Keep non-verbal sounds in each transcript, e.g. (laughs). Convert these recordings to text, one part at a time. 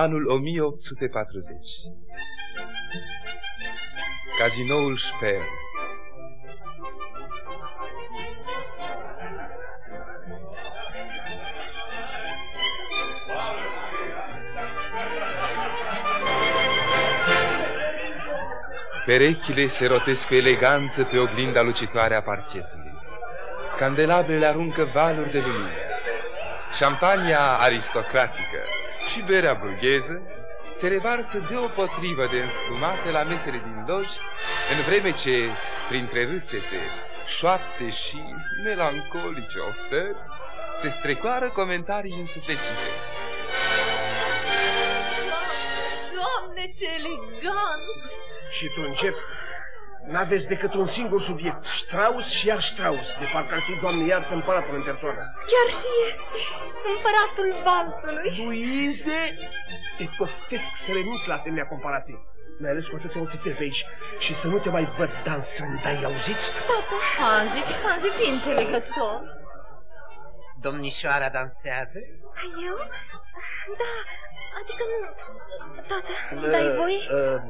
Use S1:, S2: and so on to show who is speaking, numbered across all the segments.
S1: Viena în anul 1840. Cazinoul Speer Perechile se rotesc cu eleganță pe oglinda lucitoare a parchetului. Candelabrele aruncă valuri de lumină. Șampania aristocratică și berea burgheză se revarsă deopotrivă de înspumate la mesele din loji, în vreme ce, printre râsete, șoapte și melancolice oferi, se strecoară comentarii însuflețite.
S2: Doamne, ce elegant!
S3: Și tu încep? N-aveți decât un singur subiect, Strauss și iar Strauss, de parcă ar fi, doamne iartă, împăratul în persoană.
S2: Chiar și este împăratul valsului.
S3: Luize, te poftesc să renunți la asemenea comparații. Mai ales cu atâția ofițeri pe aici. Și să nu te mai văd dansând, ai auzit?
S2: Tata, Hanzi, Hanzi, fi înțelegător.
S4: Domnișoara dansează?
S2: Eu? Da, adică nu... Tata, dai voi?
S3: Uh,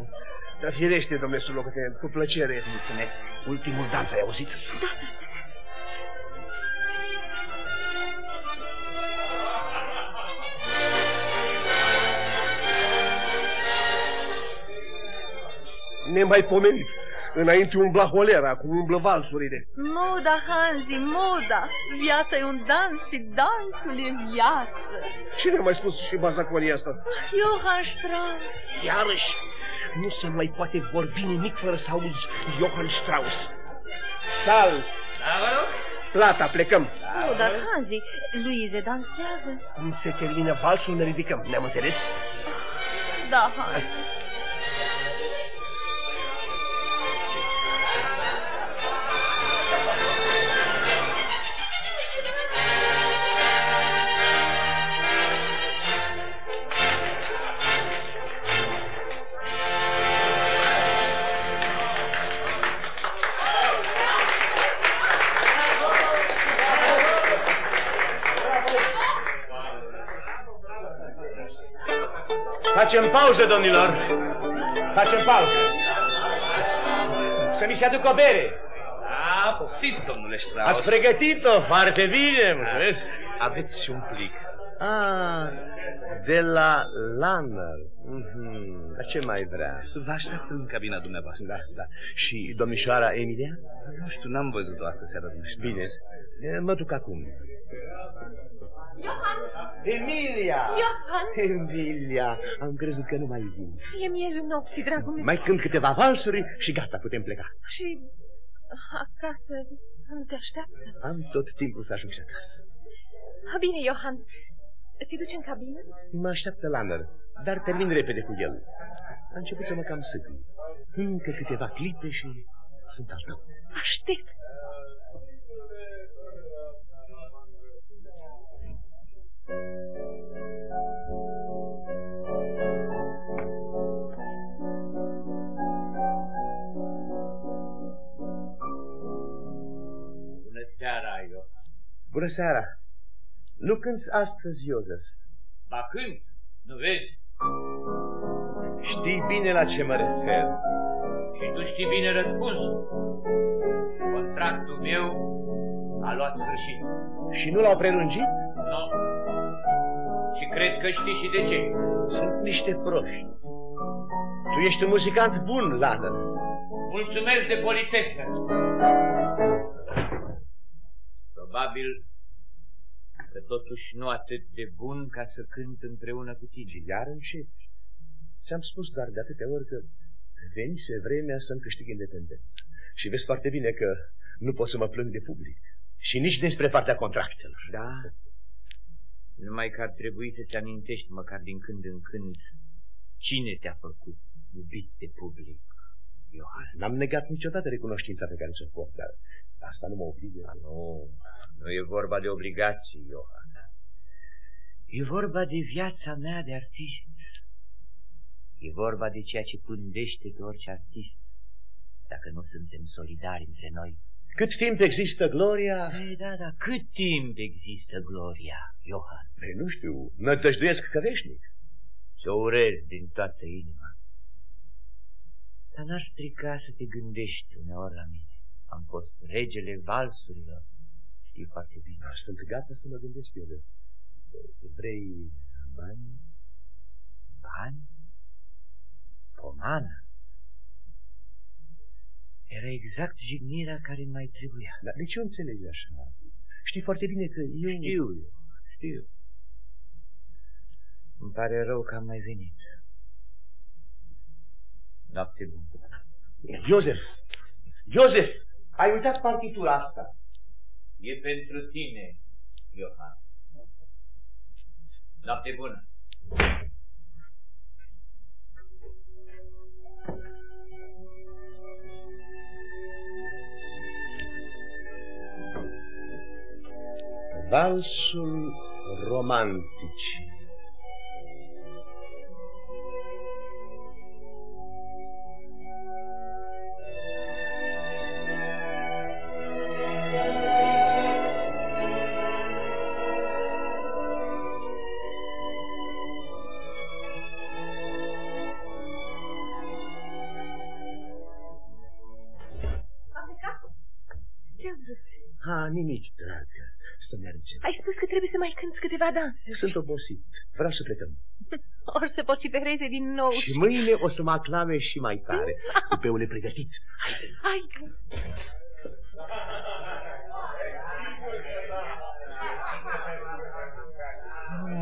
S3: da, firește, domnule Sulocotenent, cu plăcere.
S4: Mulțumesc.
S3: Ultimul dans, ai auzit?
S2: Da, tata.
S3: Nemaipomenit. Înainte umbla holera, acum umblă valsurile.
S2: Moda, Hanzi, moda. Viața e un dans și dansul e viață.
S3: Cine a mai spus și bazaconia asta?
S2: Johann Strauss.
S3: Iarăși, nu se mai poate vorbi nimic fără să auzi Johann Strauss. Sal!
S4: Da, vă rog?
S3: Plata, plecăm.
S2: Nu, dar Hanzi, Luize dansează.
S3: Cum se termină valsul, ne ridicăm. Ne-am înțeles?
S2: Da, Hanzi.
S5: Facem pauză, domnilor. Facem pauză. Să mi se aducă o bere.
S4: Da, poftiți, domnule Strauss.
S5: Ați pregătit-o foarte bine, mulțumesc.
S4: Aveți și un plic.
S5: Ah, de la Lanner. Mm-hmm. Dar ce mai vrea?
S4: Vă aștept în cabina dumneavoastră.
S5: Da, da. Și domnișoara Emilia?
S4: Nu știu, n-am văzut-o astă seară, domnule Strauss.
S5: Bine, mă duc acum. Emilia!
S2: Johann,
S5: Emilia, am crezut că nu mai vin.
S2: e miezul nopții, dragul meu.
S5: Mai cânt câteva valsuri și gata, putem pleca.
S2: Și acasă nu te așteaptă?
S5: Am tot timpul să ajung și acasă.
S2: Bine, Johann, te duci în cabină?
S5: Mă așteaptă Lanner, dar termin repede cu el. A început să mă cam săcui. Încă câteva clipe și sunt al tău.
S2: Aștept.
S4: Bună seara!
S5: Nu cânți astăzi, Iosef.
S4: Ba când? Nu vezi?
S5: Știi bine la ce mă refer.
S4: Și tu știi bine răspunsul. Contractul meu a luat sfârșit.
S5: Și nu l-au prelungit?
S4: Nu. Și cred că știi și de ce.
S5: Sunt niște proști. Tu ești un muzicant bun, Lanner.
S4: Mulțumesc de politeță. Probabil că totuși nu atât de bun ca să cânt împreună cu tine.
S5: Iar începi. Ți-am spus doar de atâtea ori că venise vremea să-mi câștig independența. Și vezi foarte bine că nu pot să mă plâng de public. Și nici despre partea contractelor.
S4: Da? Numai că ar trebui să-ți amintești măcar din când în când cine te-a făcut iubit de public, Iohan.
S5: N-am negat niciodată recunoștința pe care ți-o port, dar asta nu mă obligă.
S4: Dar nu, nu e vorba de obligații, Iohan. E vorba de viața mea de artist. E vorba de ceea ce pândește pe orice artist, dacă nu suntem solidari între noi.
S5: Cât timp există gloria...
S4: Ei, da, da, cât timp există gloria, Iohan?
S5: Ei, nu știu, nădăjduiesc că veșnic.
S4: Ți-o urez din toată inima. Dar n-ar strica să te gândești uneori la mine. Am fost regele valsurilor. Știi foarte bine.
S6: Sunt gata să mă gândesc, Iosef. Vrei bani?
S4: Bani? Pomană? Era exact jignirea care mai trebuia.
S6: Dar de ce o înțelegi așa? Știi foarte bine că eu...
S4: Știu eu, știu. Îmi pare rău că am mai venit. Noapte bună.
S6: Iosef! Iosef! Ai uitat partitura asta.
S4: E pentru tine, Iohan. Noapte bună.
S6: Valsul romantic.
S2: Spus că trebuie să mai cânți câteva dansuri.
S6: Sunt obosit. Vreau să plecăm. (laughs)
S2: Or să vocifereze din nou.
S6: Și mâine o să mă aclame și mai tare. (laughs) Cupeul e pregătit.
S2: Hai.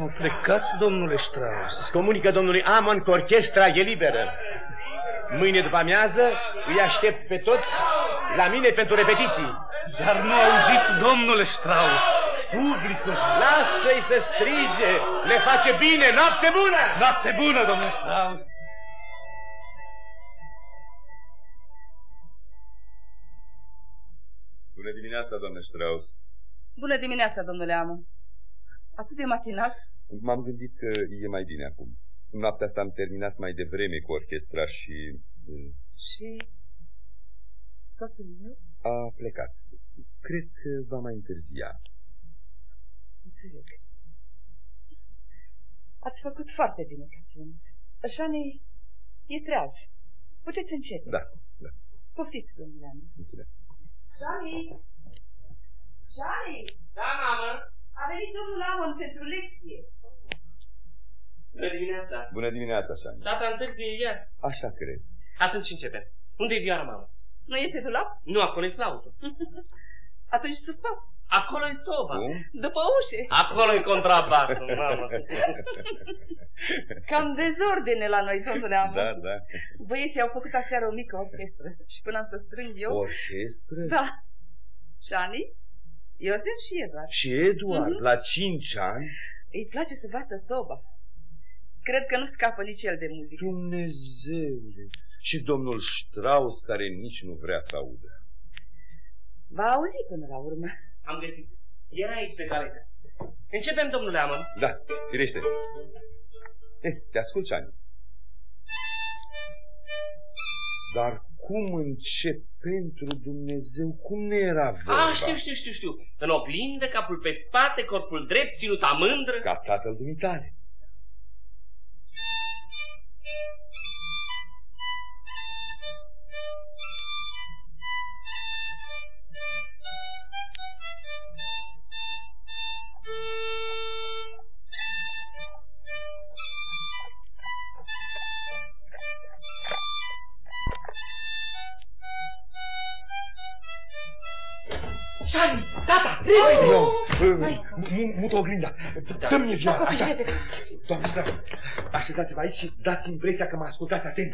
S7: Oh, plecați, domnule Strauss.
S6: Comunică domnului Amon că orchestra e liberă. Mâine după amiază îi aștept pe toți la mine pentru repetiții.
S7: Dar nu auziți, domnule Strauss, publicul.
S6: Lasă-i să strige, le face bine, noapte bună!
S7: Noapte bună, domnule Strauss.
S8: Bună dimineața, domnule Strauss.
S9: Bună dimineața, domnule Amon. Atât de matinal?
S8: M-am gândit că e mai bine acum. Noaptea asta am terminat mai devreme cu orchestra și...
S9: Și soțul meu?
S8: A plecat. Cred că va mai întârzia.
S9: Înțeleg. Ați făcut foarte bine că ați venit. Așa ne e treaz. Puteți începe.
S8: Da, da.
S9: Poftiți, domnule Amon.
S8: Mulțumesc.
S9: Shani! Shani!
S10: Da, mamă.
S9: A venit domnul Amon pentru lecție.
S10: Bună dimineața.
S8: Bună dimineața, Shani.
S10: Tata întârzie iar.
S8: Așa cred.
S10: Atunci începem. Unde e vioara, mamă?
S9: Nu e pe dulap?
S10: Nu, acolo e flaută. (laughs)
S9: Atunci să fac.
S10: Acolo e toba.
S8: Cum?
S9: După ușe.
S10: Acolo e contrabasul, mamă.
S9: Cam dezordine la noi, domnule Amon.
S8: Da, da.
S9: Băieții au făcut aseară o mică orchestră și până am să strâng eu...
S8: Orchestră?
S9: Da. Shani, Iosef și Eduard.
S8: Și Eduard,
S9: Mhm.
S8: la cinci ani?
S9: Îi place să bată soba. Cred că nu scapă nici el de muzică.
S8: Dumnezeule! Și domnul Strauss, care nici nu vrea să audă.
S9: Va auzi până la urmă.
S10: Am găsit. Era aici pe caletă. Începem, domnule Amon.
S8: Da, firește. Eh, te ascult, Shani. Dar cum încep pentru Dumnezeu? Cum ne era vorba?
S10: A, știu, știu, știu, știu. În oglindă, capul pe spate, corpul drept, ținut amândră.
S8: Ca tatăl dumitale.
S6: Mut oglinda. Dă-mi vioara, așa. Doamne Strauss, așezați-vă aici și dați impresia că mă ascultați atent.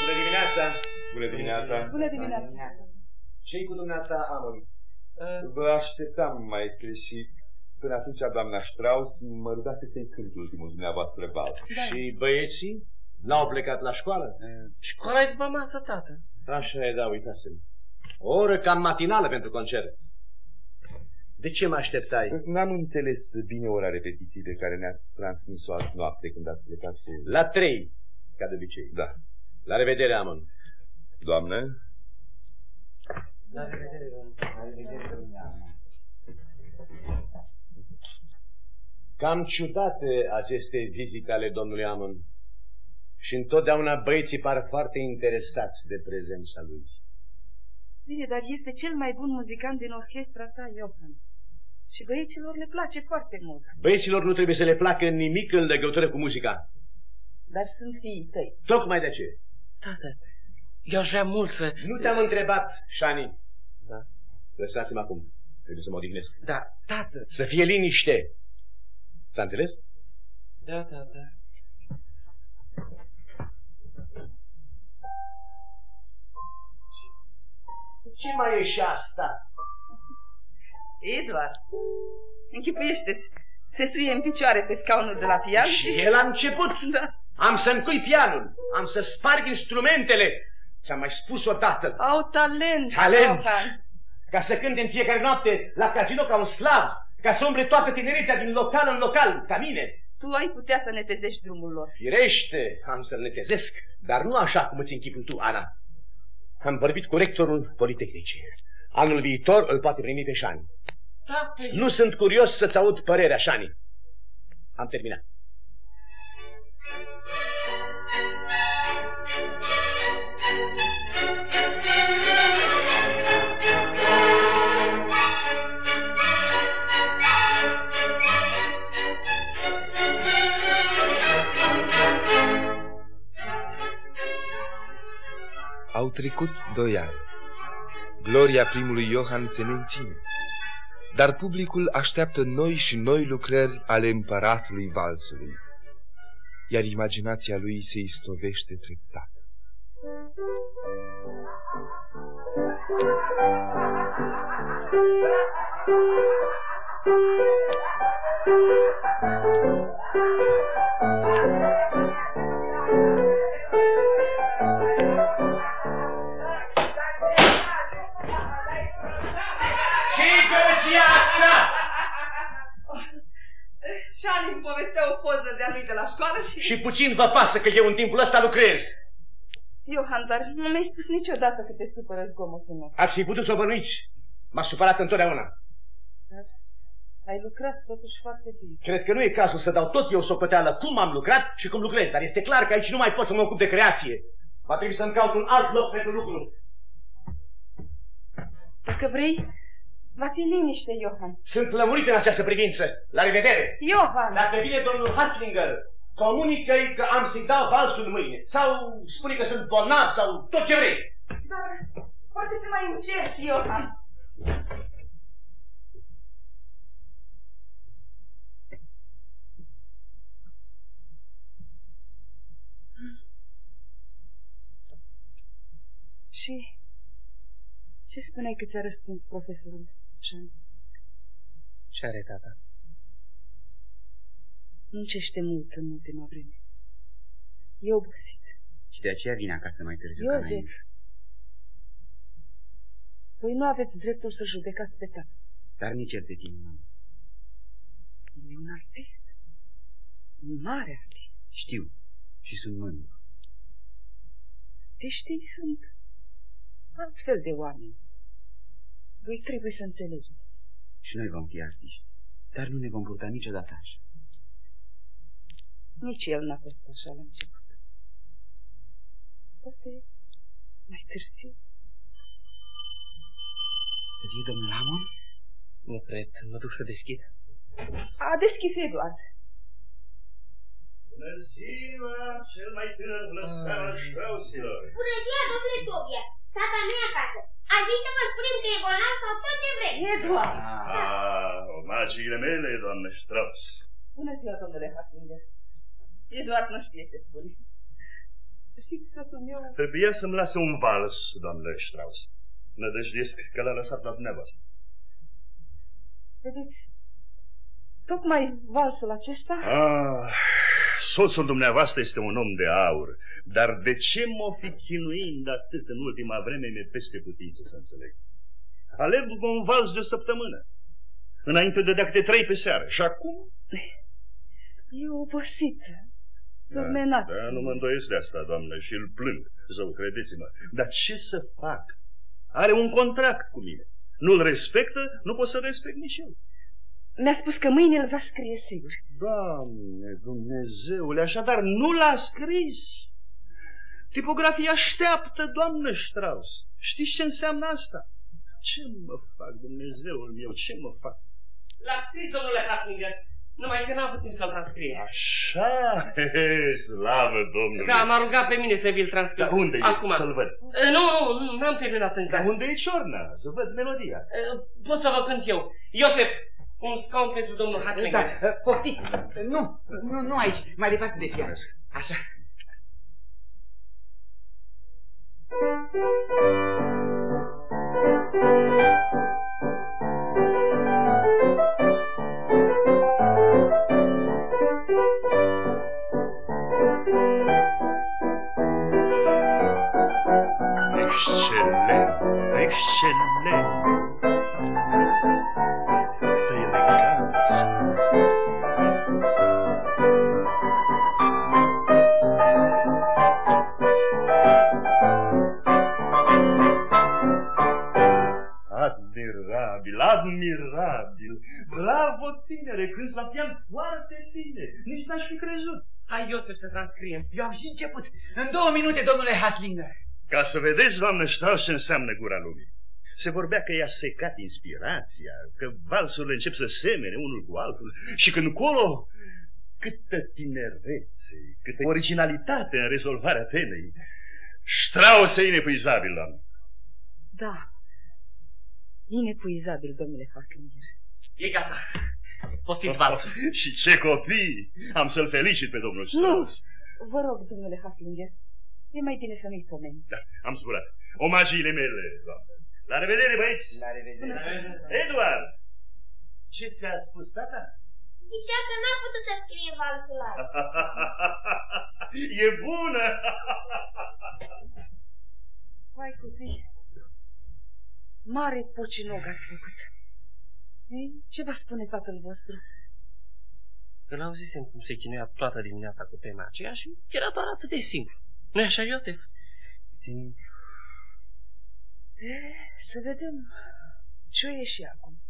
S6: Bună dimineața!
S8: Bună dimineața!
S9: Bună dimineața.
S6: Ce-i cu dumneata, Amon?
S8: Vă așteptam, maestre, și până atunci doamna Strauss mă rugase să-i cânt ultimul dumneavoastră bal.
S6: Și băieții? N-au plecat la școală?
S10: Școala e după masă, tată.
S6: Așa e, da, uitasem. O oră cam matinală pentru concert. De ce mă așteptai?
S8: N-am înțeles bine ora repetiției pe care ne-ați transmis-o azi noapte când ați plecat cu...
S6: La trei, ca de obicei.
S8: Da.
S6: La revedere, Amon.
S1: Doamne,
S11: La revedere, domnule. La revedere, domnule
S6: Cam ciudate aceste vizite ale domnului Amon. Și întotdeauna băieții par foarte interesați de prezența lui.
S9: Bine, dar este cel mai bun muzicant din orchestra ta, Johan. Și băieților le place foarte mult.
S6: Băieților nu trebuie să le placă nimic în legătură cu muzica.
S9: Dar sunt fiii tăi.
S6: Tocmai de aceea.
S10: Tată, eu aș vrea mult să...
S6: Nu te-am întrebat, Shani. Da. Lăsați-mă acum. Trebuie să mă odihnesc.
S10: Da, tată.
S6: Să fie liniște. S-a înțeles?
S10: Da, da, da.
S6: Ce mai e și asta?
S9: Eduard, închipuiește-ți. Se suie în picioare pe scaunul de la pian și...
S6: Și el a început.
S9: Da.
S6: Am să încui pianul. Am să sparg instrumentele. Ți-am mai spus odată.
S9: Au talent,
S6: Talent!
S9: Johan.
S6: Ca să cânte în fiecare noapte la casino ca un sclav. Ca să umble toată tinerețea din local în local, ca mine.
S9: Tu ai putea să netezești drumul lor.
S6: Firește, am să-l netezesc, dar nu așa cum îți închipui tu, Ana. Am vorbit cu rectorul Politehnicii. Anul viitor îl poate primi pe Șani.
S10: Tată,
S6: Nu sunt curios să-ți aud părerea, Șani. Am terminat.
S1: Au trecut doi ani. Gloria primului Iohan se menține, dar publicul așteaptă noi și noi lucrări ale împăratului valsului, iar imaginația lui se istovește treptat.
S6: ce
S9: Shani îmi povestea o poză de-a lui de la școală și...
S6: Și puțin vă pasă că eu în timpul ăsta lucrez.
S9: Johan, dar nu mi-ai spus niciodată că te supără zgomotul nostru.
S6: Ați fi putut să o bănuiți. M-a supărat întotdeauna.
S9: Dar ai lucrat totuși foarte bine.
S6: Cred că nu e cazul să dau tot eu socoteală cum am lucrat și cum lucrez, dar este clar că aici nu mai pot să mă ocup de creație. Va trebui să-mi caut un alt loc pentru lucru.
S9: Dacă vrei, va fi liniște, Johan.
S6: Sunt lămurit în această privință. La revedere!
S9: Johan!
S6: Dacă vine domnul Haslinger, comunică-i că am să-i dau valsul mâine. Sau spune că sunt bolnav sau tot ce vrei.
S9: Dar poate să mai încerci, Johan. Și ce spuneai că ți-a răspuns profesorul Jean?
S10: Ce are tata?
S9: Muncește mult în ultima vreme. E obosit.
S11: Și de aceea vine acasă mai târziu ca
S9: Iosef,
S11: înainte.
S9: voi nu aveți dreptul să judecați pe tată.
S11: Dar nici el pe tine, mamă.
S9: El e un artist. Un mare artist.
S11: Știu și sunt mândru.
S9: Artiștii sunt altfel de oameni. Voi trebuie să înțelegeți.
S11: Și noi vom fi artiști. Dar nu ne vom purta niciodată așa.
S9: Nici el n-a fost așa la început. Poate mai târziu.
S11: Să fie domnul Amon?
S10: Nu cred, mă duc să deschid.
S9: A deschis Eduard.
S6: Bună ziua, cel mai tânăr lăsar al Strausilor.
S12: Bună ziua, domnule Tobia! Tata nu e acasă. Ați zis să vă spunem că e bolnav sau tot ce vreți.
S9: Eduard!
S13: Ah, omagiile mele, doamnă Strauss.
S9: Bună ziua, domnule Haslinger. Eduard nu știe ce spune. Știți, soțul meu...
S13: Trebuia să-mi lase un vals, doamnă Strauss. Nădăjduiesc că l-a lăsat la dumneavoastră.
S9: Vedeți, tocmai valsul acesta...
S13: Ah, soțul dumneavoastră este un om de aur, dar de ce m-o fi chinuind atât în ultima vreme mi-e peste putință să înțeleg. Aleg un vals de o săptămână. Înainte de câte trei pe seară. Și acum
S9: E obosit. surmenat.
S13: Da, da, nu mă îndoiesc de asta, doamnă, și îl plâng, zău, credeți-mă. Dar ce să fac? Are un contract cu mine. Nu-l respectă, nu pot să respect nici eu.
S9: Mi-a spus că mâine îl va scrie sigur.
S13: Doamne, Dumnezeule, așadar nu l-a scris. Tipografia așteaptă, doamnă Strauss. Știți ce înseamnă asta? Ce mă fac, Dumnezeul meu, ce mă fac?
S10: L-a scris, domnule Hartlinger. Numai că n-am putut să-l transcrie.
S13: Așa, he, (laughs) he, slavă Domnului.
S10: Da, m-a rugat pe mine să vi-l transcriu.
S13: Dar unde
S10: Acum.
S13: e? Să-l văd.
S10: Uh, Nu, nu, n-am terminat încă.
S13: Dar unde e ciorna? Să văd melodia.
S10: Uh, Pot să vă cânt eu. Iosef, un scaun pentru domnul Haslinger.
S11: Da, uh, poftiți. Uh, nu, nu, nu aici, mai departe de fiar. Așa.
S13: Excelent, excelent. Admirabil, admirabil. Bravo, tinere, cânti la pian foarte bine. Nici n-aș fi crezut.
S10: Hai, Iosef, să transcriem.
S11: Eu am și început. În două minute, domnule Haslinger.
S13: Ca să vedeți, doamnă Strauss, ce înseamnă gura lumii. Se vorbea că i-a secat inspirația, că valsurile încep să semene unul cu altul și când colo, câtă tinerețe, câtă originalitate în rezolvarea temei. Strauss e inepuizabil, doamnă.
S9: Da. Inepuizabil, domnule Haslinger.
S10: E gata. Poftiți valsul. (laughs)
S13: și ce copii! Am să-l felicit pe domnul Strauss.
S9: Vă rog, domnule Haslinger, e mai bine să nu-i pomeni.
S13: Da, am zburat. Omagiile mele, doamnă. La revedere, băieți!
S11: La revedere.
S13: Eduard! Ce ți-a spus tata?
S12: Zicea că n-a putut să scrie valsul ăla. (laughs)
S13: e bună!
S9: Hai, copii. Mare pocinog ați făcut. Ei, ce va spune tatăl vostru?
S10: Îl auzisem cum se chinuia toată dimineața cu tema aceea și era doar atât de simplu. nu așa, Iosef?
S11: Simplu.
S9: E, să vedem ce o ieși acum.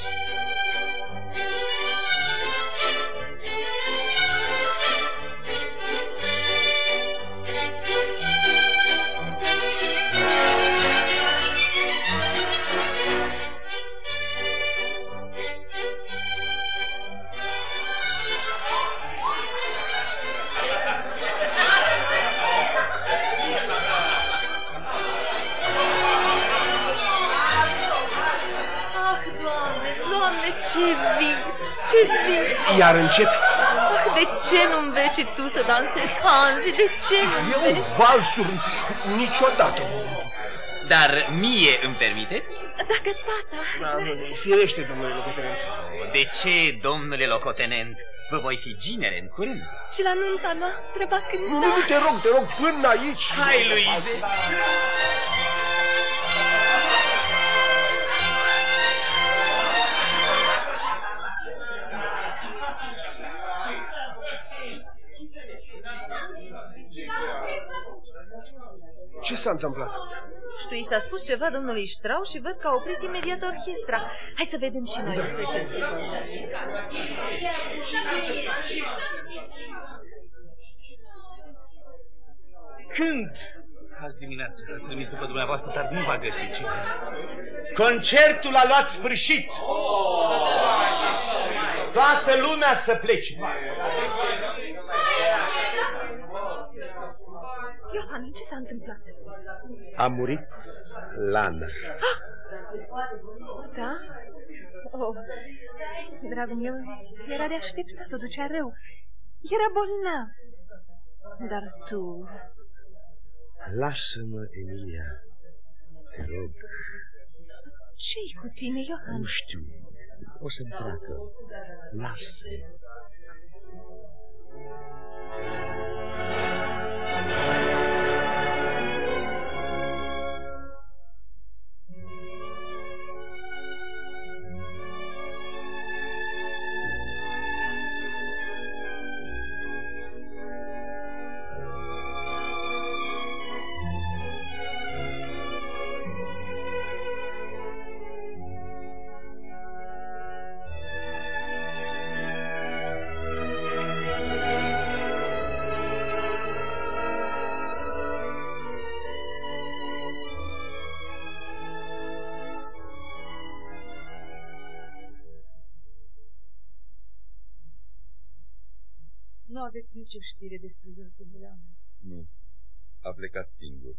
S2: Ah,
S6: Iar încep
S2: Ah, de ce nu-mi vezi și tu să dansezi, Hanzi? De ce nu
S6: eu
S2: vezi?
S6: valsuri niciodată.
S14: Dar mie îmi permiteți?
S2: Dacă tata...
S6: Da, firește, domnule locotenent.
S14: De ce, domnule locotenent? Vă voi fi ginere în curând.
S2: Și la nunta noastră va cânta...
S6: Nu, nu, te rog, te rog, până aici.
S14: Hai, Luize!
S6: Ce s-a întâmplat?
S2: Tu i s-a spus ceva domnului Strauss și văd că a oprit imediat orchestra. Hai să vedem și noi despre ce se
S5: Când?
S10: Azi dimineață, a trimis după dumneavoastră, dar nu va găsi ce.
S5: Concertul a luat sfârșit. Toată lumea să plece.
S2: Iohan, ce s-a întâmplat?
S5: A murit Lana.
S2: Da? Oh, dragul meu, era de așteptat, o ducea rău. Era bolnav. Dar tu...
S5: Lasă-mă, Emilia. Te rog,
S2: Ce-i cu tine, Iohan?
S5: nu știu. O să-mi treacă. Lasă.
S9: Aveți nicio știre despre el, domnule
S1: Nu. A plecat singur.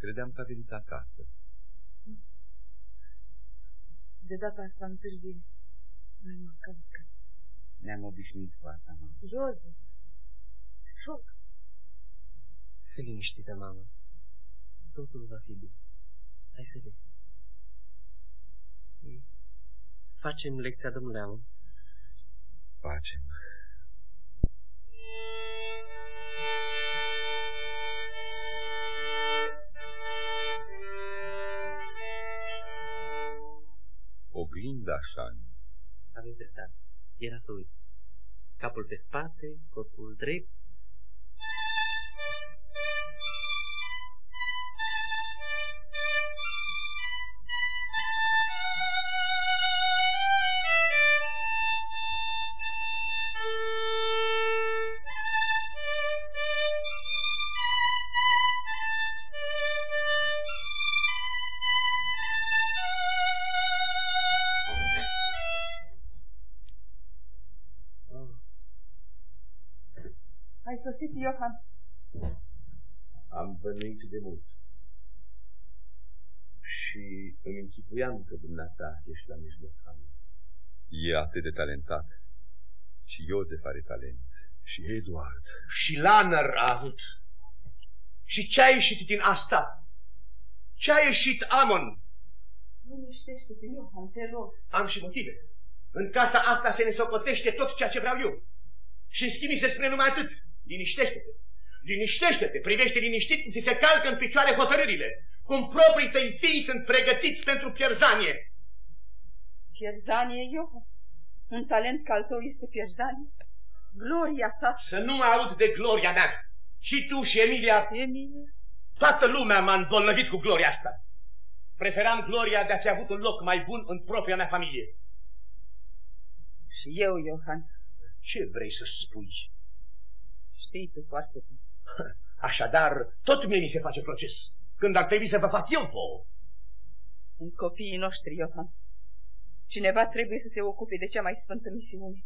S1: Credeam că a venit acasă.
S9: De data asta întârzie. Nu mă călcă.
S4: Ne-am obișnuit cu asta, mamă.
S9: Joseph, rog,
S10: Fii liniștită, mamă. Totul va fi bine. Hai să vezi. Facem lecția, domnule Amon.
S1: Facem. Oglinda Șani.
S10: Aveți dreptate. Era să uit. Capul pe spate, corpul drept.
S9: Sosit, Johan.
S5: Am bănuit de mult. Și îmi închipuiam că dumneata ești la mijloc.
S1: E atât de talentat. Și Iosef are talent.
S5: Și Eduard.
S6: Și Lanner a avut. Și ce a ieșit din asta? Ce a ieșit Amon?
S9: Liniștește-te, Johan, te rog.
S6: Am și motive. În casa asta se ne socotește tot ceea ce vreau eu. Și în schimb se spune numai atât. Liniștește-te. Liniștește-te. Privește liniștit cum ți se calcă în picioare hotărârile. Cum proprii tăi fii sunt pregătiți pentru pierzanie.
S9: Pierzanie, Johan. Un talent ca al tău este pierzanie. Gloria ta.
S6: Să nu mă aud de gloria mea. Și tu și Emilia.
S9: Emilia?
S6: Toată lumea m-a îmbolnăvit cu gloria asta. Preferam gloria de a fi avut un loc mai bun în propria mea familie.
S9: Și eu, Johan.
S6: Ce vrei să spui?
S9: Știi tu foarte bine. (laughs)
S6: Așadar, tot mie mi se face proces. Când ar trebui să vă fac eu vouă.
S9: Sunt copiii noștri, Johan. Cineva trebuie să se ocupe de cea mai sfântă misiune.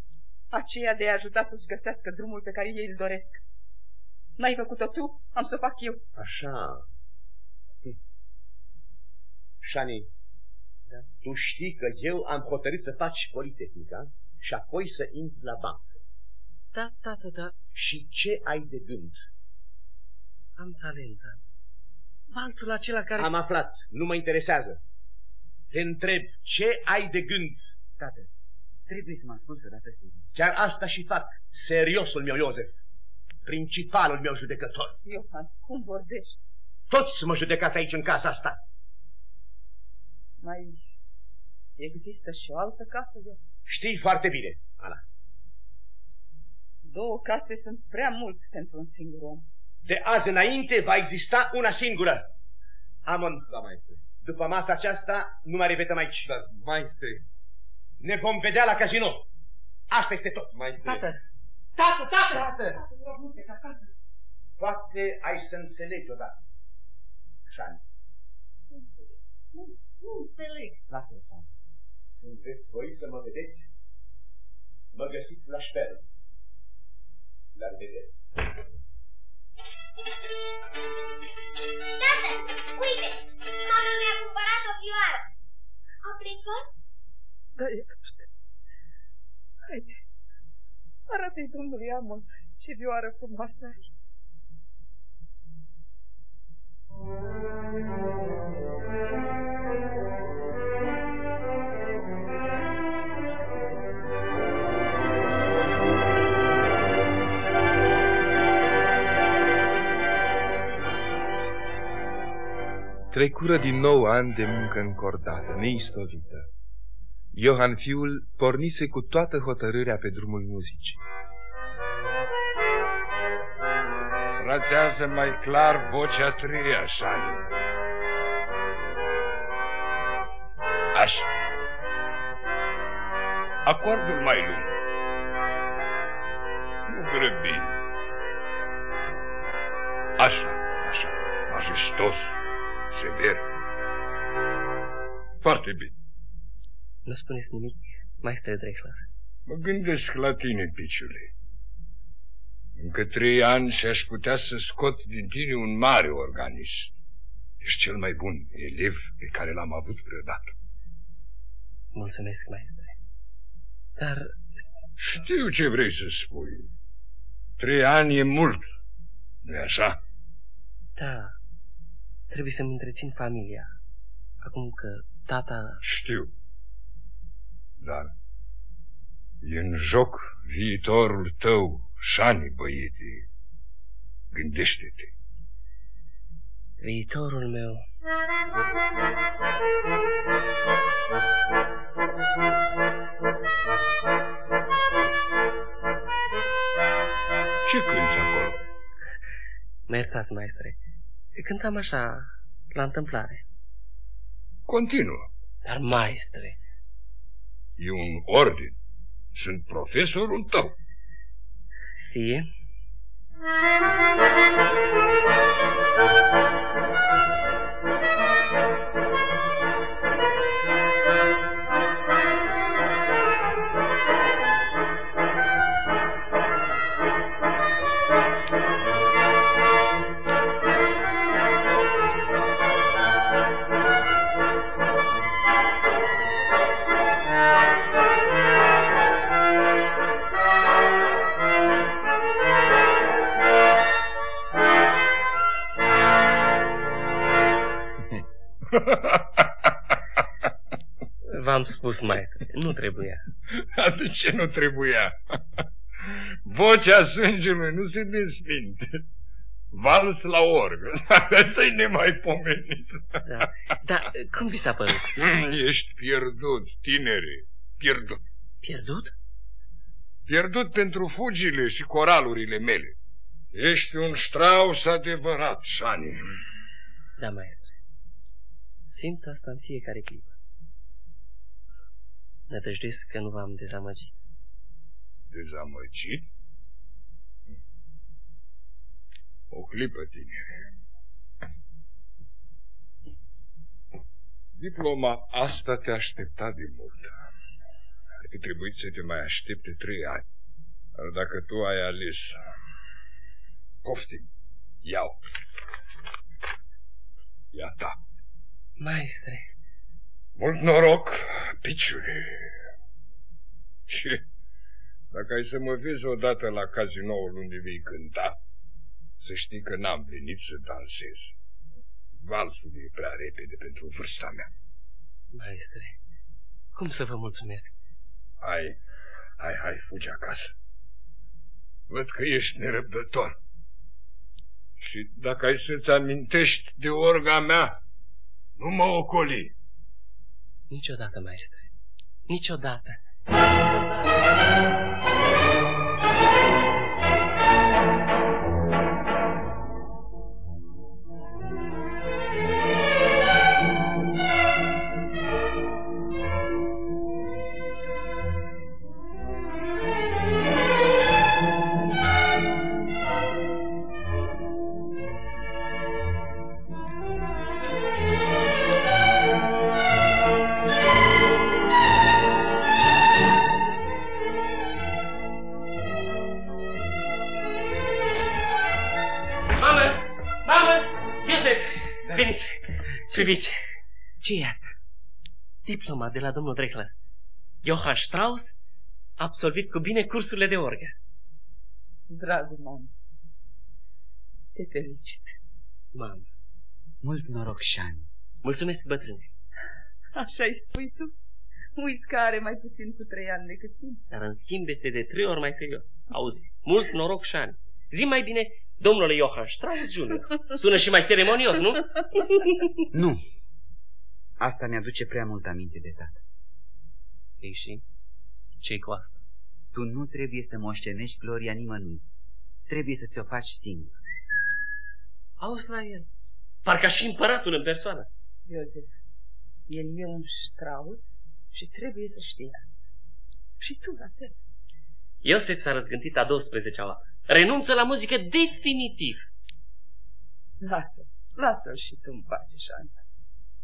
S9: Aceea de a ajuta să-și găsească drumul pe care ei îl doresc. N-ai făcut-o tu, am să fac eu.
S5: Așa. Hm. Shani, da. tu știi că eu am hotărât să faci Politehnica și apoi să intri la bancă.
S10: Da, tată, da.
S5: Și ce ai de gând?
S10: Am talent, da. Valsul acela care...
S6: Am aflat, nu mă interesează. Te întreb, ce ai de gând?
S4: Tată, trebuie să mă ascult odată sigur.
S6: Chiar asta și fac, seriosul meu Iosef, principalul meu judecător.
S9: Iohan, cum vorbești?
S6: Toți mă judecați aici în casa asta.
S9: Mai există și o altă casă, eu?
S6: Știi foarte bine, Ana.
S9: Două case sunt prea mult pentru un singur om.
S6: De azi înainte va exista una singură. Amon,
S1: Da, maestre.
S6: după masa aceasta nu mai repetăm aici.
S1: Dar, maestre,
S6: Ne vom vedea la casino. Asta este tot.
S1: maestre...
S10: Tată,
S6: Tată, tată!
S10: tată!
S6: Poate ai să înțelegi odată. Șani.
S10: Nu, nu înțeleg.
S5: Lasă-l, Shani. Când veți voi să mă vedeți, mă găsiți la șper. La revedere.
S12: Tată, uite, mama mi-a cumpărat o vioară. A plecat?
S9: Da, e... Haide, arată-i domnului Amon ce vioară frumoasă ai.
S1: Trecură din nou ani de muncă încordată, neistovită. Iohan fiul pornise cu toată hotărârea pe drumul muzicii.
S15: Ratează mai clar vocea treia, Shani. Așa. Acordul mai lung. Nu grăbi. Așa, așa. Majestos, sever. Foarte bine.
S10: Nu spuneți nimic, maestre Drexler.
S15: Mă gândesc la tine, piciule. Încă trei ani și aș putea să scot din tine un mare organist. Ești cel mai bun elev pe care l-am avut vreodată.
S10: Mulțumesc, maestre. Dar...
S15: Știu ce vrei să spui. Trei ani e mult, nu-i așa?
S10: Da, trebuie să-mi întrețin familia. Acum că tata...
S15: Știu. Dar e în joc viitorul tău, Șani, băiete. Gândește-te.
S10: Viitorul meu...
S15: Ce cânti acolo?
S10: Mă iertați, maestre. Cântam așa, la întâmplare.
S15: Continuă.
S10: Dar, maestre...
S15: E un ordin. Sunt profesorul tău.
S10: Fie. V-am spus, maestre, nu trebuia.
S15: De ce nu trebuia? Vocea sângelui nu se desminte. Vals la orgă. Asta e nemaipomenit.
S10: Da, da, cum vi s-a părut?
S15: Ești pierdut, tinere, pierdut.
S10: Pierdut?
S15: Pierdut pentru fugile și coralurile mele. Ești un Strauss adevărat, Sani.
S10: Da, maestre. Simt asta în fiecare clipă. Nădăjduiesc că nu v-am dezamăgit.
S15: Dezamăgit? O clipă, tinere. Diploma asta te aștepta de mult. Ar fi trebuit să te mai aștepte trei ani. Dar dacă tu ai ales... Poftim, iau. Ia ta.
S10: Maestre.
S15: Mult noroc, piciule. Ce? Dacă ai să mă vezi odată la cazinoul unde vei cânta, să știi că n-am venit să dansez. Valsul e prea repede pentru vârsta mea.
S10: Maestre, cum să vă mulțumesc?
S15: Hai, hai, hai, fugi acasă. Văd că ești nerăbdător. Și dacă ai să-ți amintești de orga mea, nu mă ocoli.
S10: Niciodată, maestre. Niciodată. Priviți, ce e asta? Diploma de la domnul Drechler. Johann Strauss, absolvit cu bine cursurile de orgă.
S9: Dragul mamă, te felicit.
S10: Mamă.
S11: Mult noroc, Shani.
S10: Mulțumesc, bătrâne.
S9: Așa-i spui tu? Uiți că are mai puțin cu trei ani decât tine.
S10: Dar în schimb este de trei ori mai serios. Auzi, mult noroc, Shani. Zi mai bine domnule Johann Strauss Junior. Sună și mai ceremonios, nu? (laughs)
S11: nu. Asta mi-aduce prea mult aminte de tată.
S10: Ei și? ce cu asta?
S11: Tu nu trebuie să moștenești gloria nimănui. Trebuie să ți-o faci singur.
S10: Auzi la el. Parcă aș fi împăratul în persoană.
S9: Iosef, el e un Strauss și trebuie să știe. Și tu la fel.
S10: Iosef s-a răzgândit a 12-a oară. Renunță la muzică definitiv.
S9: Lasă, lasă-l și tu în pace, Șani.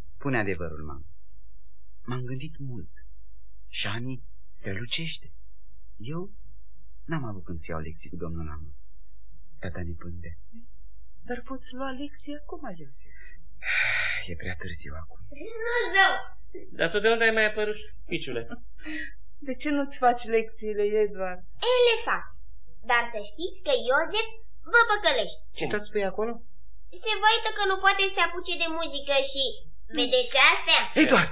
S11: Spune adevărul, mamă. M-am gândit mult. Șani strălucește. Eu n-am avut când să iau lecții cu domnul Amă. Tata ne pânde.
S9: Dar poți lua lecția acum, Iosef. (sighs)
S11: E prea târziu acum.
S12: Nu zău!
S10: Dar tu de unde ai mai apărut, piciule?
S9: De ce nu-ți faci lecțiile, Eduard?
S12: Ei le fac. Dar să știți că Iosef vă păcălește.
S10: Ce tot spui acolo?
S12: Se văită că nu poate să se apuce de muzică și... Vedeți astea?
S11: Eduard,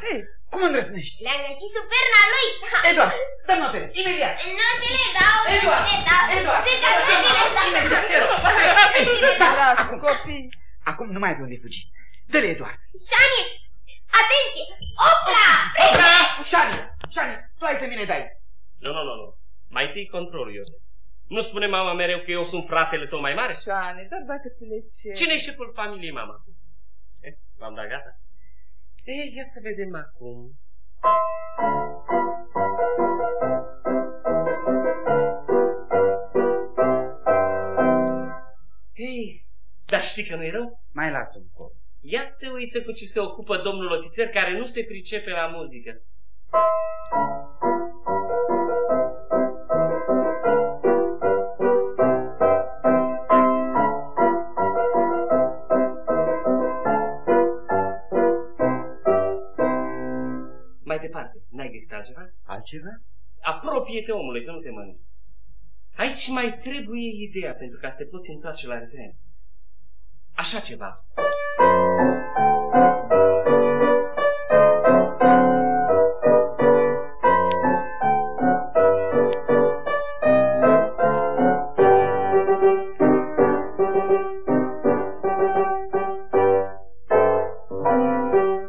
S11: cum îndrăznești?
S12: Le-am găsit sub perna lui. (laughs)
S11: Eduard, dă notele, imediat.
S12: Notele dau,
S11: Eduard,
S12: notele dau.
S11: Eduard,
S12: Cred că notele dau.
S11: imediat, te rog, notele dau.
S9: Lasă, copii.
S11: Acum nu mai ai de unde fugi. Dă-le, Eduard.
S12: Șanie, atenție! Opla!
S11: Opla! Șani, Șani, tu ai să mine dai.
S10: Nu, nu, nu, nu. Mai întâi controlul, Iosef. Nu spune mama mereu că eu sunt fratele tău mai mare?
S9: Șane, dar dacă ți le cer...
S10: Cine e șeful familiei, mama? Eh, v-am dat gata? Ei, ia să vedem acum. Ei, dar știi că nu e rău?
S11: Mai lasă un cop.
S10: Ia te uită cu ce se ocupă domnul ofițer care nu se pricepe la muzică. Mai altceva?
S11: Altceva?
S10: Apropie-te, omule, că nu te mănânci. Aici mai trebuie ideea pentru ca să te poți întoarce la refren. Așa ceva.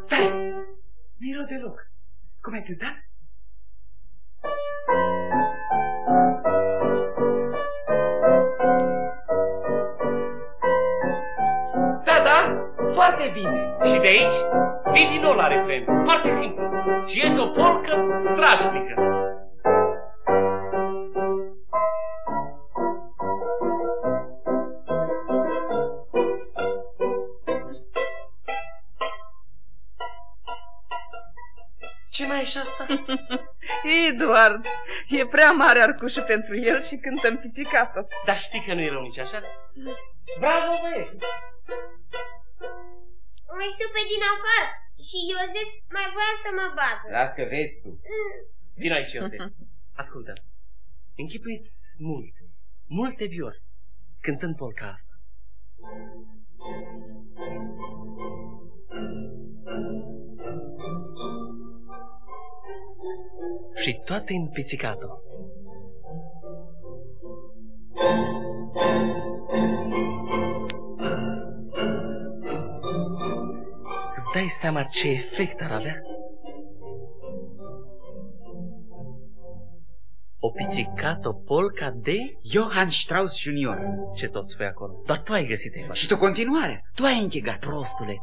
S11: Stai! Nu-i rău deloc. Cum ai cântat? Foarte bine.
S10: Și de aici vin din nou la refren. Foarte simplu. Și iese o polcă strașnică. Ce mai e și asta? (laughs)
S9: Eduard, e prea mare arcușul pentru el și cântă în pizzicato.
S10: Dar știi că nu e rău nici așa? Bravo, băieți!
S12: Mă știu pe din afară și Iosef mai voia să mă bată.
S11: Las că vezi tu.
S10: Vino aici, Iosef. Ascultă. Închipuiți multe, multe viori, cântând polca asta. Și toate în pizzicato. Îți dai seama ce efect ar avea? O pizzicato polca de...
S11: Johann Strauss Junior.
S10: Ce tot spui acolo? Doar tu ai găsit Eva.
S11: Și tu continuare. Tu ai închegat.
S10: Prostule,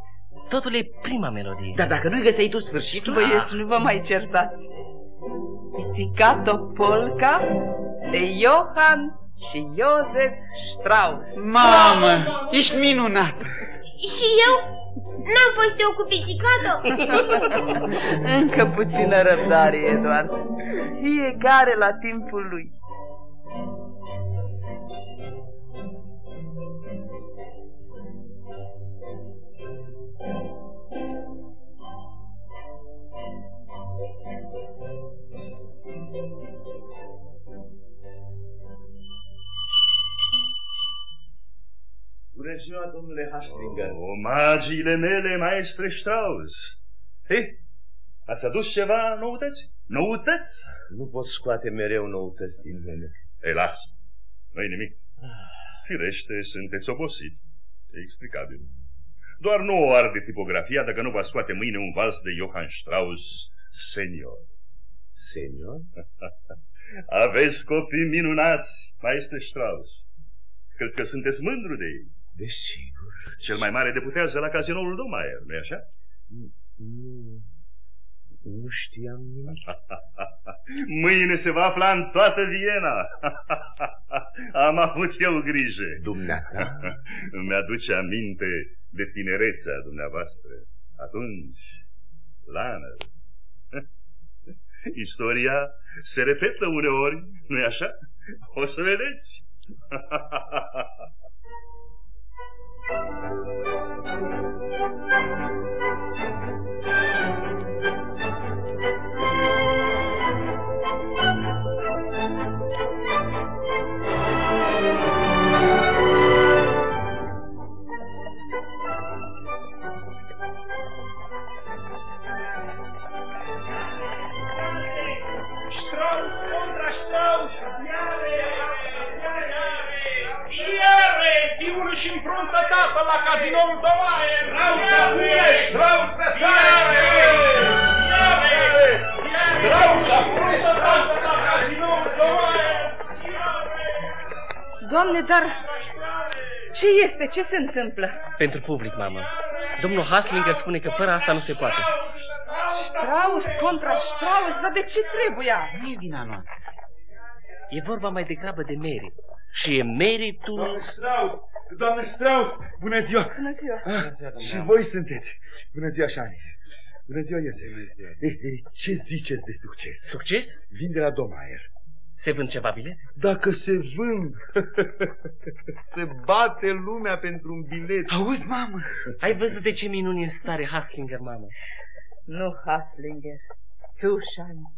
S10: totul e prima melodie.
S11: Dar dacă nu-i găseai tu sfârșitul...
S9: Băieți, nu vă mai certați. Pizzicato polca de Johann și Josef Strauss.
S11: Mamă, ești minunat.
S12: Și eu? N-am fost eu cu pizzicato? (laughs)
S9: Încă puțină răbdare, Eduard. Fiecare la timpul lui.
S5: Bună ziua, domnule Hastringer.
S13: Omagiile mele, maestre Strauss. Hei, ați adus ceva noutăți? Noutăți?
S5: Nu pot scoate mereu noutăți din mine.
S13: Ei, las. nu nimic. Firește, sunteți obosit. E explicabil. Doar nu o arde tipografia dacă nu va scoate mâine un vals de Johann Strauss senior.
S5: Senior? (laughs)
S13: Aveți copii minunați, maestre Strauss. Cred că sunteți mândru de ei.
S5: Desigur.
S13: Cel mai mare deputează la cazinoul Domayer, nu-i așa?
S5: Nu, nu știam nimic. (laughs)
S13: Mâine se va afla în toată Viena. (laughs) Am avut eu grijă.
S5: Dumneata? (laughs)
S13: Îmi aduce aminte de tinerețea dumneavoastră. Atunci, Lanăr. Istoria se repetă uneori, nu-i așa? O să vedeți.
S9: Se întâmplă?
S10: Pentru public, mamă. Domnul Haslinger spune că fără asta nu se poate.
S9: Strauss contra Strauss, dar de ce trebuia?
S11: Nu e vina noastră.
S10: E vorba mai degrabă de merit. Și e meritul...
S3: Doamne Strauss! Doamne Strauss! Bună ziua!
S9: Bună ziua!
S3: Ah, și voi sunteți. Bună ziua, Șani. Bună ziua, Iosef. Eh, eh, Ce ziceți de succes?
S10: Succes?
S3: Vin de la Domayer.
S10: Se vând ceva bilete?
S3: Dacă se vând, (laughs) se bate lumea pentru un bilet.
S11: Auzi, mamă?
S10: Ai văzut de ce minuni în stare Haslinger, mamă?
S9: Nu Haslinger, tu, Shani.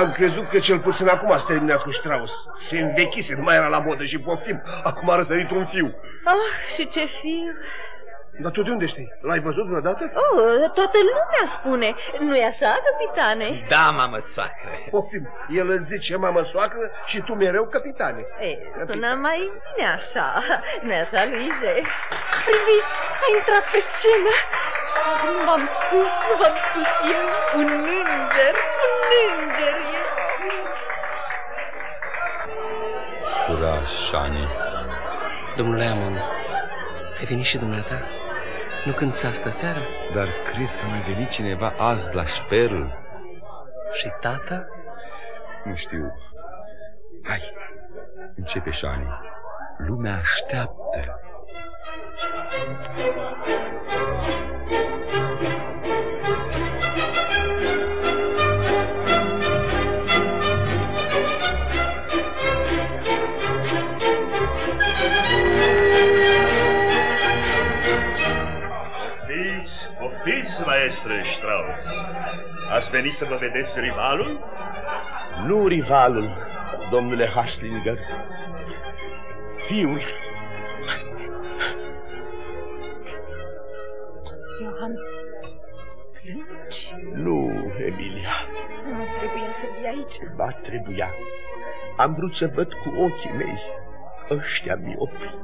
S5: Am crezut că cel puțin acum ați terminat cu Strauss. Se învechise, nu mai era la modă și poftim. Acum a răsărit un fiu.
S2: Oh, și ce fiu!
S5: Dar tu de unde știi? L-ai văzut vreodată?
S2: Oh, toată lumea spune. Nu-i așa, capitane?
S14: Da, mamă soacră.
S5: Poftim, el îți zice mamă soacră și tu mereu capitane.
S2: E, sună mai bine așa. nu așa, Luize? Priviți, a intrat pe scenă. Nu v-am spus, nu v-am spus eu. Un înger, un înger e.
S1: Curaj, Shani.
S10: Domnule Amon, ai venit și dumneata? Nu cânti astă seară?
S1: Dar crezi că mai venit cineva azi la șperl?
S10: Și tata?
S1: Nu știu. Hai, începe, Shani. Lumea așteaptă.
S13: Poftiți, maestre Strauss. Ați venit să vă vedeți rivalul?
S5: Nu rivalul, domnule Haslinger. Fiul.
S2: Johan, plângi?
S5: Nu, Emilia.
S2: Nu trebuia să fii aici.
S5: Va trebuia. Am vrut să văd cu ochii mei ăștia miopi.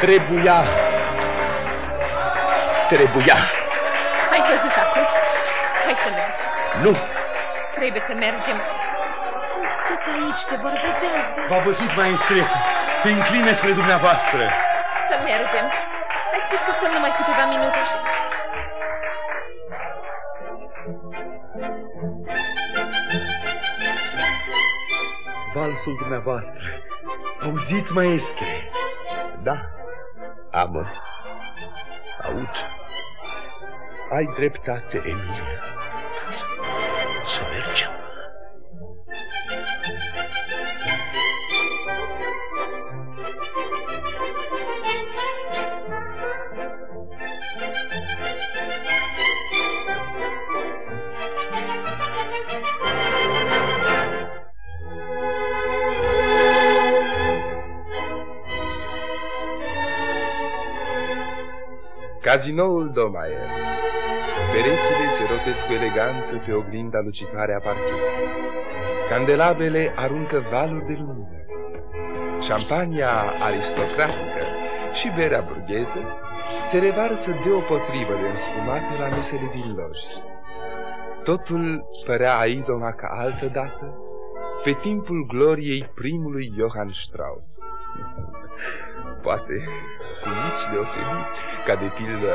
S5: Trebuia. Trebuia.
S2: Ai văzut acum? Hai să mergem.
S5: Nu.
S2: Trebuie să mergem. Sunt toți aici, te vor vedea.
S3: V-a văzut, maestre. Se încline spre dumneavoastră.
S2: Să mergem. Ai spus că stăm numai câteva minute și...
S3: Valsul dumneavoastră. Auziți, maestre?
S5: Da, am. Aud. Ai dreptate, Emilia. Să mergem.
S1: Cazinoul Domayer. Perechile se rotesc cu eleganță pe oglinda lucitoare a parchetului. Candelabrele aruncă valuri de lumină. Șampania aristocratică și berea burgheză se revarsă deopotrivă de înspumate la mesele din loji. Totul părea a idoma ca altă dată, pe timpul gloriei primului Johann Strauss. (laughs) Poate cu mici deosebiri, ca de pildă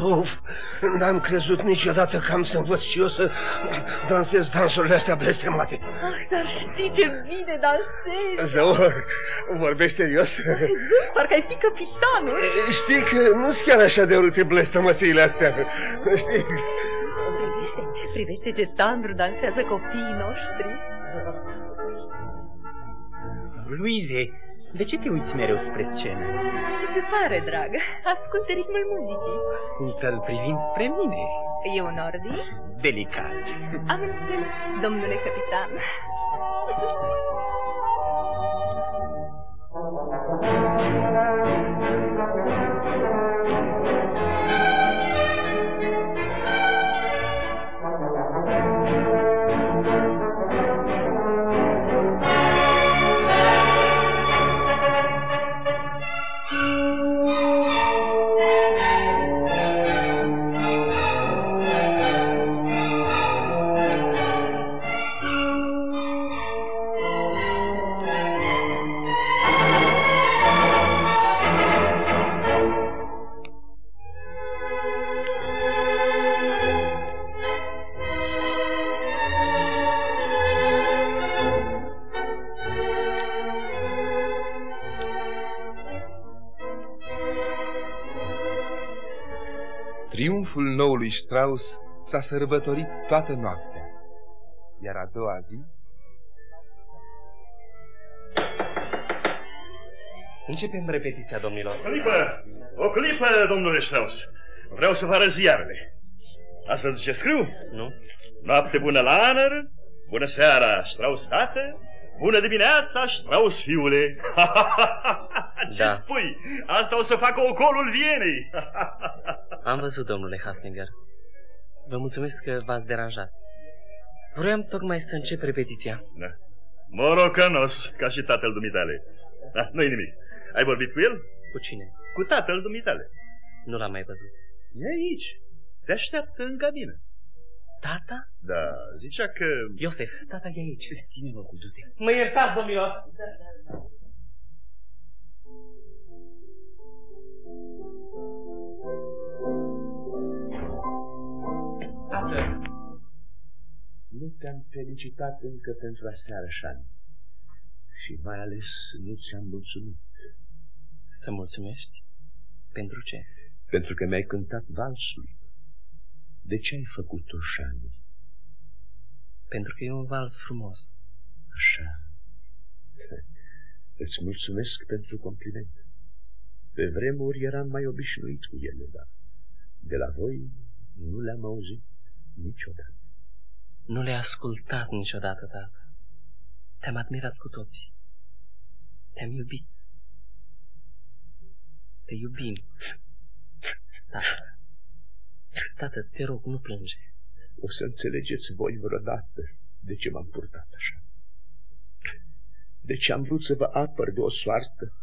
S3: Uf, n-am crezut niciodată că am să învăț și eu să dansez dansurile astea blestemate.
S2: Ah, dar știi ce bine dansezi.
S3: Zău, vorbești serios?
S2: Zâmb, parcă ai fi capitanul.
S3: Știi că nu sunt chiar așa de urâte blestămățiile astea. Știi?
S2: Privește, privește ce tandru dansează copiii noștri.
S14: Luize, de ce te uiți mereu spre scenă?
S2: Ce se pare, dragă? Ascultă ritmul muzicii.
S14: Ascultă-l privind spre mine.
S2: E un ordin?
S14: Delicat.
S2: Am înțeles, domnule capitan.
S1: Triumful (laughs) noului Strauss s-a sărbătorit toată noaptea, iar a doua zi
S10: Începem repetiția, domnilor.
S13: O clipă, o clipă, domnule Strauss. Vreau să vă arăt ziarele. Ați văzut ce scriu?
S10: Nu.
S13: Noapte bună la Anăr, bună seara, Strauss tată, bună dimineața, Strauss fiule. (laughs) ce
S10: Da.
S13: spui? Asta o să facă ocolul Vienei. (laughs)
S10: Am văzut, domnule Hastinger. Vă mulțumesc că v-ați deranjat. Vroiam tocmai să încep repetiția.
S13: Da. Morocănos, ca și tatăl dumitale. Da, nu-i nimic. Ai vorbit cu el?
S10: Cu cine?
S13: Cu tatăl dumitale.
S10: Nu l-am mai văzut.
S13: E aici. Te așteaptă în cabină.
S10: Tata?
S13: Da, zicea că...
S10: Iosef, tata e aici.
S11: Ține-mă cu du-te.
S10: Mă iertați, domnilor. Tată,
S5: te-am felicitat încă pentru aseară, Șan. Și mai ales nu ți-am mulțumit.
S10: să mulțumești? Pentru ce?
S5: Pentru că mi-ai cântat valsul. De ce ai făcut-o, Șani?
S10: Pentru că e un vals frumos.
S5: Așa. (laughs) Îți mulțumesc pentru compliment. Pe vremuri eram mai obișnuit cu ele, dar de la voi nu le-am auzit niciodată.
S10: Nu le-ai ascultat niciodată, tată. Te-am admirat cu toții. Te-am iubit. Te iubim. Tată. Tată, te rog, nu plânge.
S5: O să înțelegeți voi vreodată de ce m-am purtat așa. De ce am vrut să vă apăr de o soartă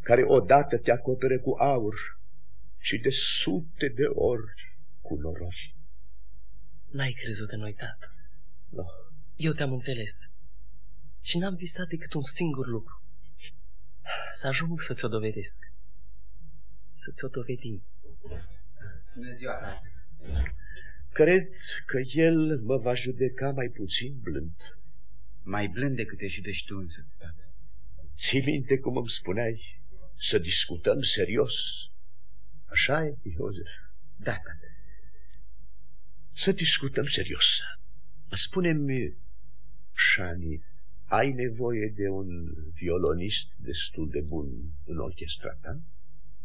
S5: care odată te acopere cu aur și de sute de ori cu noroi.
S10: N-ai crezut în noi, tată.
S5: No.
S10: Eu te-am înțeles. Și n-am visat decât un singur lucru. Să ajung să ți-o dovedesc. Să ți-o dovedim.
S11: Bună ziua, tată.
S5: Cred că el mă va judeca mai puțin blând.
S11: Mai blând decât te judești tu însuți, tată.
S5: Ții minte cum îmi spuneai să discutăm serios? Așa e, Iosef?
S11: Da, tată.
S5: Să discutăm serios. Spune-mi, Shani, ai nevoie de un violonist destul de bun în orchestra ta?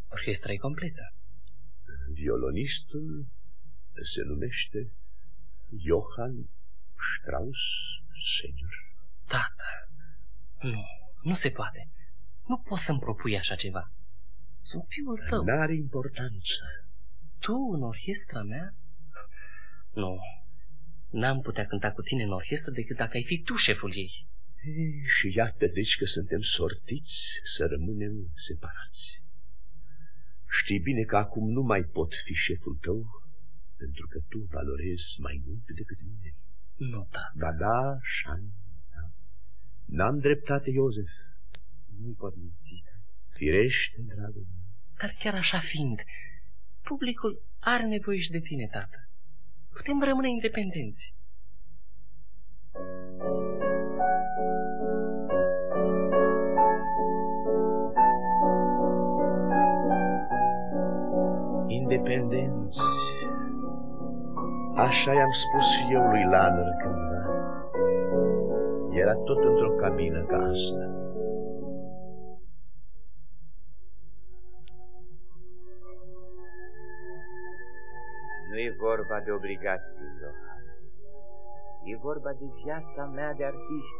S10: Orchestra e completă.
S5: Violonistul se numește Johann Strauss senior.
S10: Tată, nu, nu se poate. Nu poți să-mi propui așa ceva. Sunt fiul tău.
S5: N-are importanță.
S10: Tu în orchestra mea? Nu, n-am putea cânta cu tine în orchestră decât dacă ai fi tu șeful ei.
S5: Ei, și iată deci că suntem sortiți să rămânem separați. Știi bine că acum nu mai pot fi șeful tău, pentru că tu valorezi mai mult decât mine.
S10: Nu, tată.
S5: Ba da, Șan, da. N-am dreptate, Iosef.
S11: Nu pot minți.
S5: Firește, dragul meu.
S10: Dar chiar așa fiind, Publicul are nevoie și de tine, tată. Putem rămâne independenți.
S5: Independenți. Așa i-am spus și eu lui Lanner cândva. Era tot într-o cabină ca asta.
S4: E vorba de obligații, Johan. E vorba de viața mea de artist.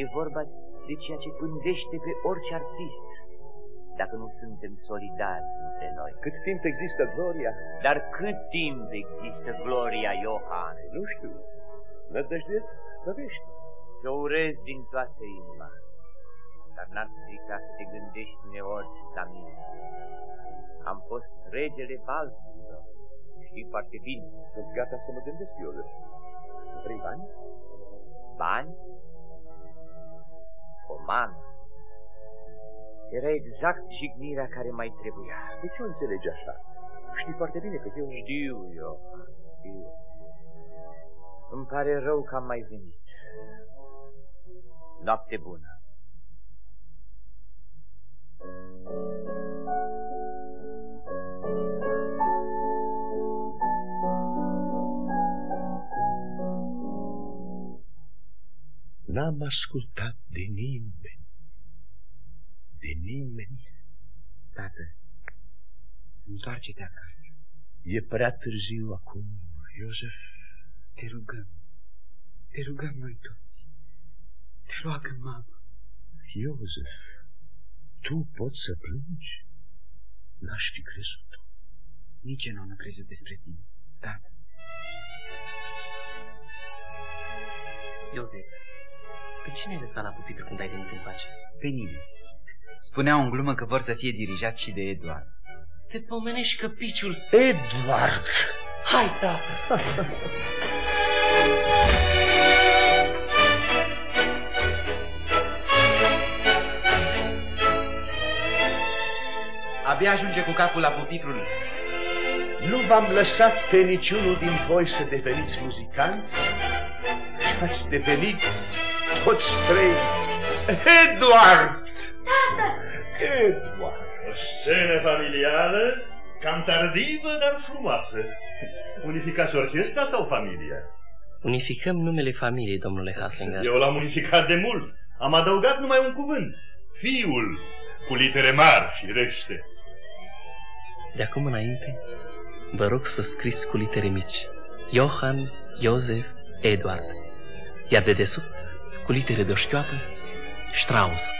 S4: E vorba de ceea ce pândește pe orice artist, dacă nu suntem solidari între noi.
S5: Cât timp există gloria?
S4: Dar cât timp există gloria, Johan?
S5: Nu știu. Nădăjduiesc să vești.
S4: Să urez din toată inima. Dar n-ar strica să te gândești uneori la mine. Am fost regele Balților. Știi foarte bine.
S5: Sunt gata să mă gândesc, Iosef. Vrei bani?
S4: Bani? O mamă. Era exact jignirea care mai trebuia.
S5: De ce o înțelegi așa? Știi foarte bine că eu...
S4: Știu eu, știu. Îmi pare rău că am mai venit. Noapte bună.
S5: N-am ascultat de nimeni. De nimeni.
S11: Tată, întoarce-te acasă.
S5: E prea târziu acum, Iosef.
S11: Te rugăm, te rugăm noi toți. Te roagă mama.
S5: Iosef, tu poți să plângi? N-aș fi crezut.
S11: Nici eu nu am crezut despre tine, tată.
S10: Iosef, pe cine ai lăsat la pupitre când ai venit în pace?
S11: Pe nimeni. Spuneau în glumă că vor să fie dirijat și de Eduard.
S10: Te pomenești că piciul...
S5: Eduard!
S10: Hai, tată!
S11: Abia ajunge cu capul la pupitrul.
S5: Nu v-am lăsat pe niciunul din voi să deveniți muzicanți? Și ați devenit toți trei Eduard!
S12: Tată!
S5: Eduard!
S13: O scenă familială, cam tardivă, dar frumoasă. Unificați orchestra sau familia?
S10: Unificăm numele familiei, domnule Haslinger.
S13: Eu l-am unificat de mult. Am adăugat numai un cuvânt. Fiul, cu litere mari, firește.
S10: De acum înainte, vă rog să scriți cu litere mici. Johann, Josef, Eduard. Iar de desubt, cu litere de o șchioapă, Strauss.